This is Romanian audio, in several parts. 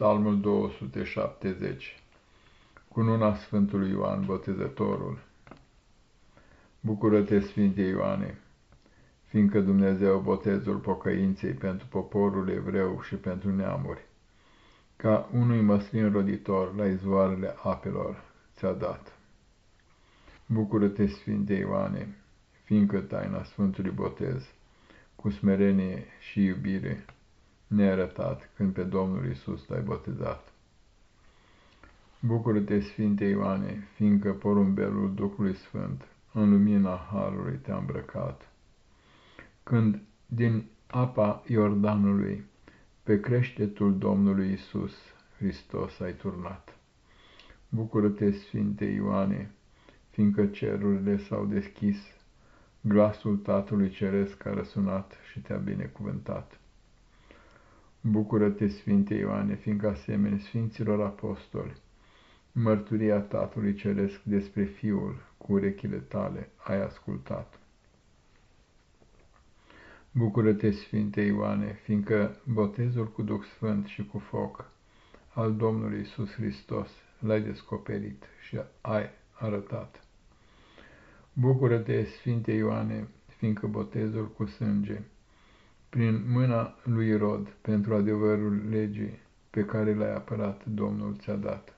Psalmul 270 Cununa Sfântului Ioan Botezătorul Bucură-te, Sfinte Ioane, fiindcă Dumnezeu botezul pocăinței pentru poporul evreu și pentru neamuri, ca unui măslin roditor la izvoarele apelor ți-a dat. Bucură-te, Sfinte Ioane, fiindcă taina Sfântului Botez, cu smerenie și iubire, ne-a arătat când pe Domnul Isus l-ai botezat. Bucură-te, Sfinte Ioane, fiindcă porumbelul Duhului Sfânt în lumina Harului te-a îmbrăcat. Când din apa Iordanului pe creștetul Domnului Isus Hristos ai turnat. Bucură-te, Sfinte Ioane, fiindcă cerurile s-au deschis, glasul Tatălui Ceresc a răsunat și te-a binecuvântat. Bucură-te, Sfinte Ioane, fiindcă asemenea Sfinților Apostoli, mărturia Tatălui Ceresc despre Fiul cu urechile tale ai ascultat. Bucură-te, Sfinte Ioane, fiindcă botezul cu Duh Sfânt și cu foc al Domnului Isus Hristos l-ai descoperit și ai arătat. Bucură-te, Sfinte Ioane, fiindcă botezul cu sânge prin mâna lui Rod pentru adevărul legii pe care l-ai apărat Domnul ți-a dat.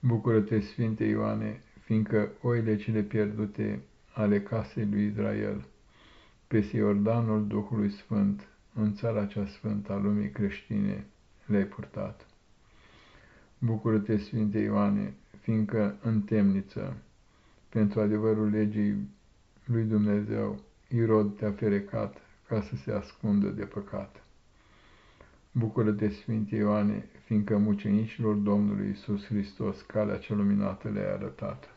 Bucură-te, Sfinte Ioane, fiindcă oile cele pierdute ale casei lui Israel, peste Iordanul Duhului Sfânt, în țara cea sfântă a lumii creștine, le-ai purtat. Bucură-te, Sfinte Ioane, fiindcă în temniță, pentru adevărul legii lui Dumnezeu, Irod te-a ferecat ca să se ascundă de păcat. Bucură-te, Sfinte Ioane, fiindcă mucenicilor Domnului Isus Hristos calea cea luminată le-ai arătat.